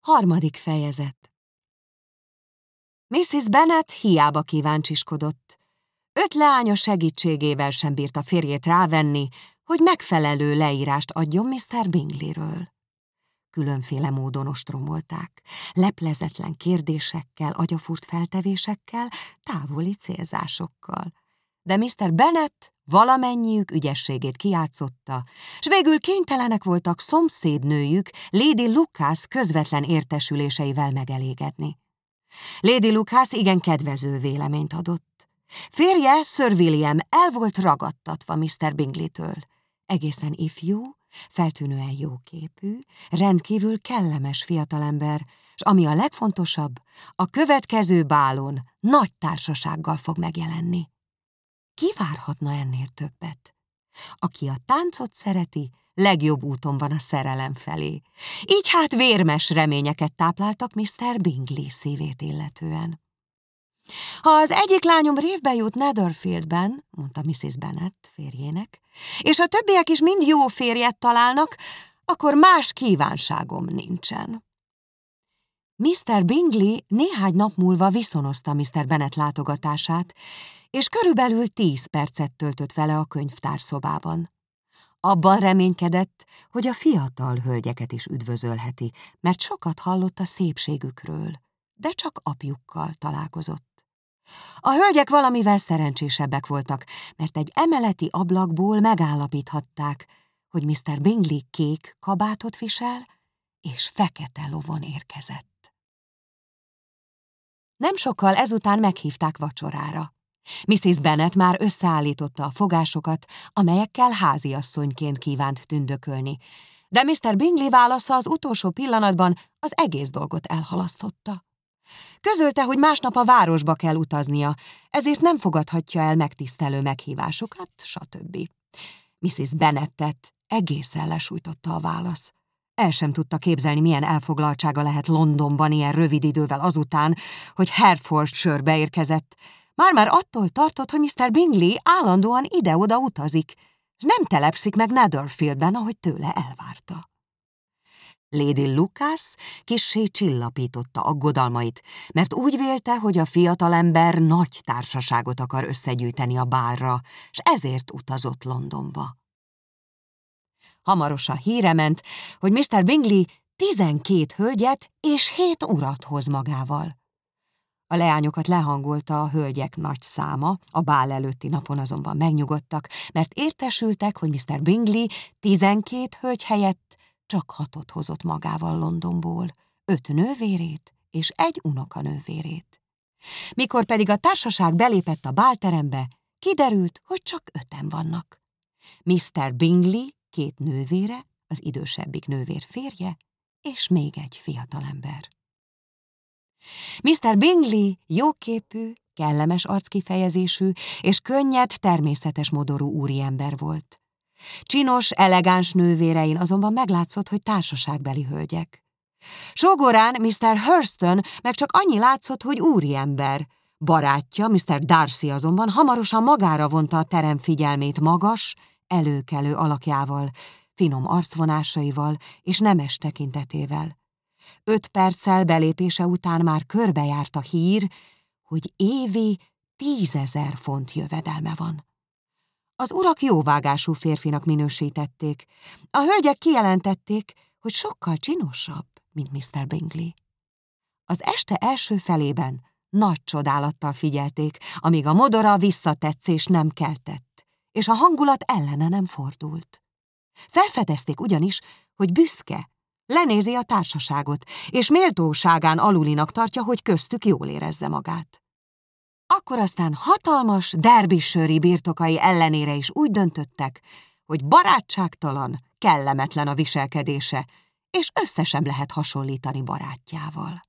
Harmadik fejezet Mrs. Bennet hiába kíváncsiskodott. Öt leánya segítségével sem bírta férjét rávenni, hogy megfelelő leírást adjon Mr. Bingleyről. Különféle módon ostromolták, leplezetlen kérdésekkel, agyafúrt feltevésekkel, távoli célzásokkal. De Mr. Bennet valamennyiük ügyességét kiátszotta, s végül kénytelenek voltak szomszédnőjük, Lady Lucas közvetlen értesüléseivel megelégedni. Lady Lucas igen kedvező véleményt adott. Férje, Sir William el volt ragadtatva Mr. Bingley-től. Egészen ifjú, feltűnően jóképű, rendkívül kellemes fiatalember, és ami a legfontosabb, a következő bálon nagy társasággal fog megjelenni. Ki várhatna ennél többet? Aki a táncot szereti, legjobb úton van a szerelem felé. Így hát vérmes reményeket tápláltak Mr. Bingley szívét illetően. Ha az egyik lányom révbe jut Netherfieldben, mondta Mrs. Bennet férjének, és a többiek is mind jó férjet találnak, akkor más kívánságom nincsen. Mr. Bingley néhány nap múlva viszonozta Mr. Bennet látogatását, és körülbelül tíz percet töltött vele a könyvtárszobában. Abban reménykedett, hogy a fiatal hölgyeket is üdvözölheti, mert sokat hallott a szépségükről, de csak apjukkal találkozott. A hölgyek valamivel szerencsésebbek voltak, mert egy emeleti ablakból megállapíthatták, hogy Mr. Bingley kék kabátot visel, és fekete lovon érkezett. Nem sokkal ezután meghívták vacsorára. Mrs. Bennet már összeállította a fogásokat, amelyekkel háziasszonyként kívánt tündökölni, de Mr. Bingley válasza az utolsó pillanatban az egész dolgot elhalasztotta. Közölte, hogy másnap a városba kell utaznia, ezért nem fogadhatja el megtisztelő meghívásokat, stb. Mrs. Bennettet egészen lesújtotta a válasz. El sem tudta képzelni, milyen elfoglaltsága lehet Londonban ilyen rövid idővel azután, hogy Hertfordshire érkezett, már-már attól tartott, hogy Mr. Bingley állandóan ide-oda utazik, és nem telepszik meg Netherfieldben, ahogy tőle elvárta. Lady Lucas kissé csillapította aggodalmait, mert úgy vélte, hogy a fiatalember nagy társaságot akar összegyűjteni a bárra, és ezért utazott Londonba. Hamarosan híre ment, hogy Mr. Bingley tizenkét hölgyet és hét urat hoz magával. A leányokat lehangolta a hölgyek nagy száma, a bál előtti napon azonban megnyugodtak, mert értesültek, hogy Mr. Bingley tizenkét hölgy helyett csak hatot hozott magával Londonból, öt nővérét és egy unokanővérét. Mikor pedig a társaság belépett a bálterembe, kiderült, hogy csak öten vannak. Mr. Bingley, két nővére, az idősebbik nővér férje, és még egy fiatalember. Mr. Bingley jóképű, kellemes arckifejezésű és könnyed, természetes modorú úriember volt. Csinos, elegáns nővérein azonban meglátszott, hogy társaságbeli hölgyek. Sógorán Mr. Hurston meg csak annyi látszott, hogy úriember. Barátja, Mr. Darcy azonban hamarosan magára vonta a terem figyelmét magas, előkelő alakjával, finom arcvonásaival és nemes tekintetével. Öt perccel belépése után már körbejárt a hír, hogy évi tízezer font jövedelme van. Az urak jóvágású férfinak minősítették. A hölgyek kijelentették, hogy sokkal csinosabb, mint Mr. Bingley. Az este első felében nagy csodálattal figyelték, amíg a modora visszatetszés nem keltett, és a hangulat ellene nem fordult. Felfedezték ugyanis, hogy büszke, lenézi a társaságot, és méltóságán alulinak tartja, hogy köztük jól érezze magát. Akkor aztán hatalmas derbisöri birtokai ellenére is úgy döntöttek, hogy barátságtalan, kellemetlen a viselkedése, és össze sem lehet hasonlítani barátjával.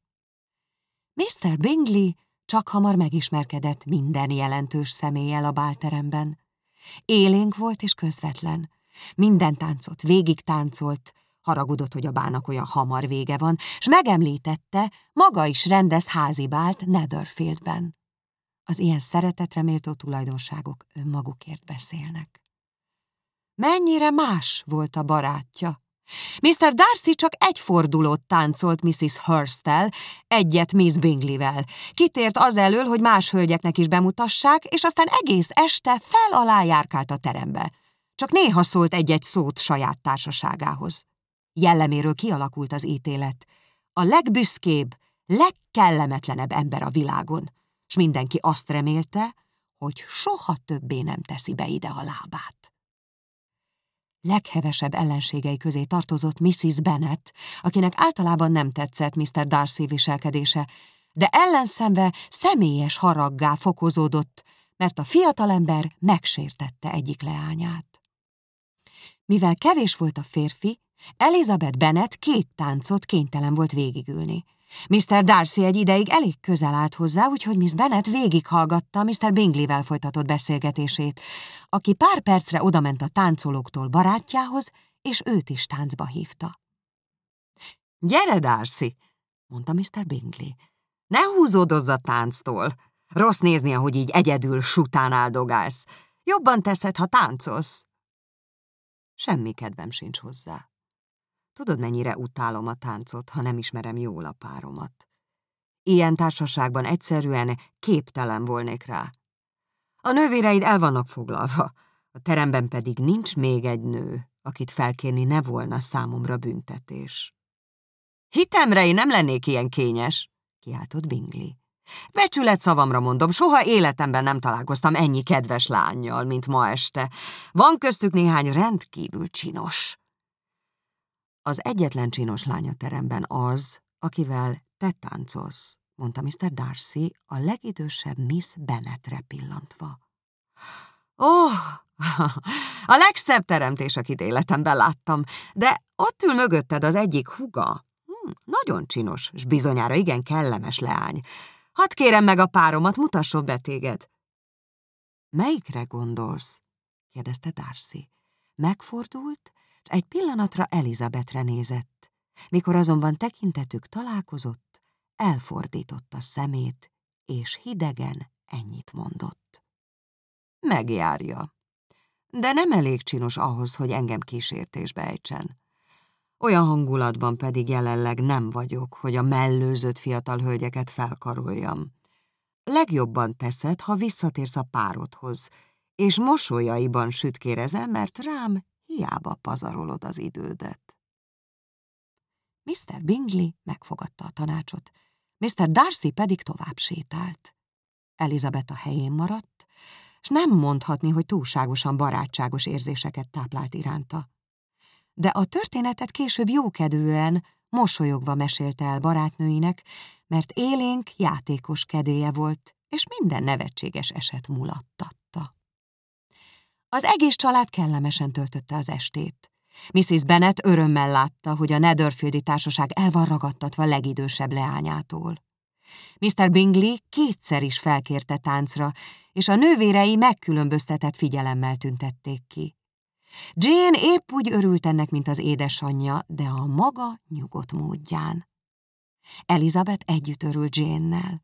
Mr. Bingley csak hamar megismerkedett minden jelentős személlyel a bálteremben. Élénk volt és közvetlen. Minden táncot végig táncolt, haragudott, hogy a bának olyan hamar vége van, s megemlítette, maga is rendez házibált Netherfieldben. Az ilyen szeretetre méltó tulajdonságok önmagukért beszélnek. Mennyire más volt a barátja, Mr. Darcy csak egy fordulót táncolt Mrs. Hurst-tel, egyet Miss Bingley-vel. Kitért az elől, hogy más hölgyeknek is bemutassák, és aztán egész este fel alá járkált a terembe. Csak néha szólt egy-egy szót saját társaságához. Jelleméről kialakult az ítélet. A legbüszkébb, legkellemetlenebb ember a világon, és mindenki azt remélte, hogy soha többé nem teszi be ide a lábát. Leghevesebb ellenségei közé tartozott Mrs. Bennet, akinek általában nem tetszett Mr. Darcy viselkedése, de ellenszembe személyes haraggá fokozódott, mert a fiatalember megsértette egyik leányát. Mivel kevés volt a férfi, Elizabeth Bennet két táncot kénytelen volt végigülni. Mr. Darcy egy ideig elég közel állt hozzá, úgyhogy Miss Bennet végighallgatta Mr. Bingley-vel folytatott beszélgetését, aki pár percre odament a táncolóktól barátjához, és őt is táncba hívta. Gyere, Darcy, mondta Mr. Bingley. Ne húzódozz a tánctól. Rossz nézni, ahogy így egyedül sután áldogálsz. Jobban teszed, ha táncolsz. Semmi kedvem sincs hozzá. Tudod, mennyire utálom a táncot, ha nem ismerem jól a páromat. Ilyen társaságban egyszerűen képtelen volnék rá. A nővéreid el vannak foglalva, a teremben pedig nincs még egy nő, akit felkérni ne volna számomra büntetés. Hitemre én nem lennék ilyen kényes, kiáltott Bingley. Becsület szavamra mondom, soha életemben nem találkoztam ennyi kedves lányjal, mint ma este. Van köztük néhány rendkívül csinos. Az egyetlen csinos lány a teremben az, akivel te táncolsz, mondta Mr. Darcy, a legidősebb Miss Bennetre pillantva. Ó, oh, a legszebb teremtés, akit életemben láttam, de ott ül mögötted az egyik huga. Hm, nagyon csinos, és bizonyára igen kellemes leány. Hadd kérem meg a páromat, mutasson be téged. Melyikre gondolsz? kérdezte Darcy. Megfordult, és egy pillanatra Elizabetre nézett. Mikor azonban tekintetük találkozott, elfordította szemét, és hidegen ennyit mondott. Megjárja. De nem elég csinos ahhoz, hogy engem kísértésbe ejtsen. Olyan hangulatban pedig jelenleg nem vagyok, hogy a mellőzött fiatal hölgyeket felkaroljam. Legjobban teszed, ha visszatérsz a párodhoz, és mosolyaiban sütkérezel, mert rám hiába pazarolod az idődet. Mr. Bingley megfogadta a tanácsot, Mr. Darcy pedig tovább sétált. Elizabeth a helyén maradt, és nem mondhatni, hogy túlságosan barátságos érzéseket táplált iránta. De a történetet később jókedvűen, mosolyogva mesélte el barátnőinek, mert élénk, játékos kedélye volt, és minden nevetséges eset mulattatta. Az egész család kellemesen töltötte az estét. Mrs. Bennet örömmel látta, hogy a Netherfieldi társaság el van ragadtatva legidősebb leányától. Mr. Bingley kétszer is felkérte táncra, és a nővérei megkülönböztetett figyelemmel tüntették ki. Jane épp úgy örült ennek, mint az édesanyja, de a maga nyugodt módján. Elizabeth együtt örült Jane-nel.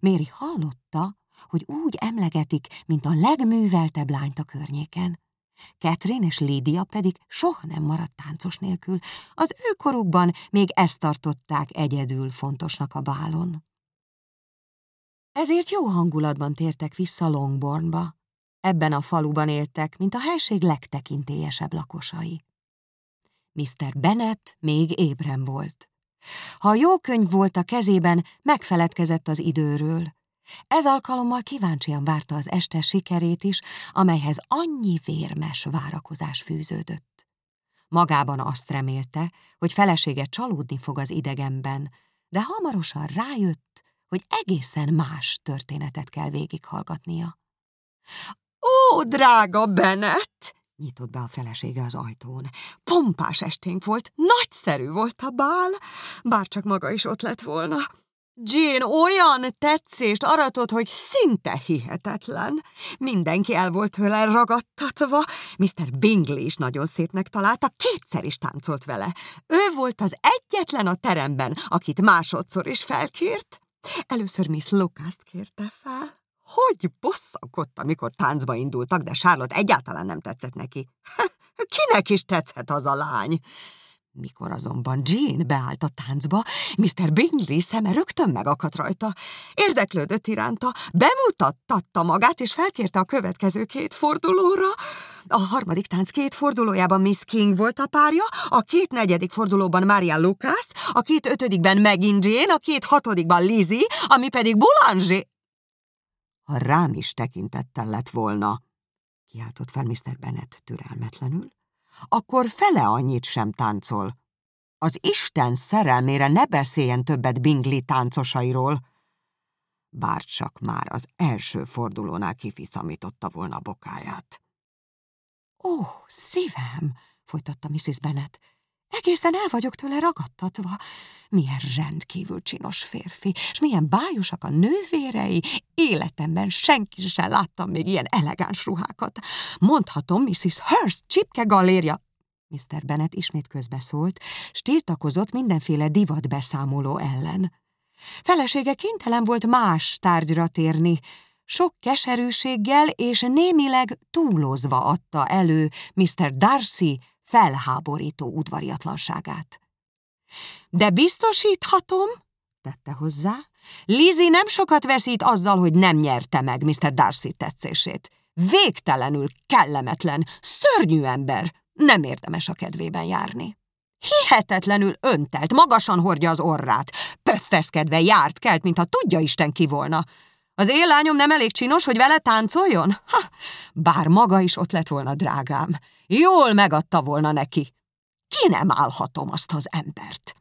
Mary hallotta, hogy úgy emlegetik, mint a legműveltebb lányt a környéken. Catherine és Lydia pedig soha nem maradt táncos nélkül. Az ő korukban még ezt tartották egyedül fontosnak a bálon. Ezért jó hangulatban tértek vissza Longbornba. Ebben a faluban éltek, mint a helység legtekintélyesebb lakosai. Mr. Bennet még ébren volt. Ha jó könyv volt a kezében, megfeledkezett az időről. Ez alkalommal kíváncsian várta az este sikerét is, amelyhez annyi vérmes várakozás fűződött. Magában azt remélte, hogy felesége csalódni fog az idegenben, de hamarosan rájött, hogy egészen más történetet kell végighallgatnia. Ó, drága Bennet! nyitott be a felesége az ajtón. Pompás esténk volt, nagyszerű volt a bál, bár csak maga is ott lett volna. Jane olyan tetszést aratott, hogy szinte hihetetlen. Mindenki el volt tőle ragadtatva. Mr. Bingley is nagyon szépnek találta, kétszer is táncolt vele. Ő volt az egyetlen a teremben, akit másodszor is felkért. Először Miss Lucas-t kérte fel. Hogy bosszankodta, amikor táncba indultak, de Charlotte egyáltalán nem tetszett neki. Kinek is tetszett az a lány? Mikor azonban Jean beállt a táncba, Mr. Bingley szeme rögtön megakadt rajta. Érdeklődött iránta, bemutattatta magát, és felkérte a következő két fordulóra. A harmadik tánc két fordulójában Miss King volt a párja, a két negyedik fordulóban Maria Lucas, a két ötödikben megint Jane, a két hatodikban Lizzie, ami pedig Boulanger. Ha rám is tekintettel lett volna, kiáltott fel Mr. Bennet türelmetlenül, akkor fele annyit sem táncol. Az Isten szerelmére ne beszéljen többet Bingley táncosairól. Bár csak már az első fordulónál kificamította volna a bokáját. Ó, szívem, folytatta Mrs. Bennet, egészen el vagyok tőle ragadtatva. Milyen rendkívül csinos férfi, és milyen bájosak a nővérei. Életemben senki sem láttam még ilyen elegáns ruhákat. Mondhatom, Mrs. Hurst csipke galéria. Mr. Bennet ismét közbeszólt, s tiltakozott mindenféle divatbeszámoló ellen. Felesége kénytelen volt más tárgyra térni, sok keserűséggel és némileg túlozva adta elő Mr. Darcy felháborító udvariatlanságát. De biztosíthatom, tette hozzá, Lizzie nem sokat veszít azzal, hogy nem nyerte meg Mr. Darcy tetszését. Végtelenül kellemetlen, szörnyű ember, nem érdemes a kedvében járni. Hihetetlenül öntelt, magasan hordja az orrát, pöffeszkedve járt kelt, mintha tudja Isten ki volna. Az én lányom nem elég csinos, hogy vele táncoljon? Ha, bár maga is ott lett volna, drágám. Jól megadta volna neki. Ki nem állhatom azt az embert?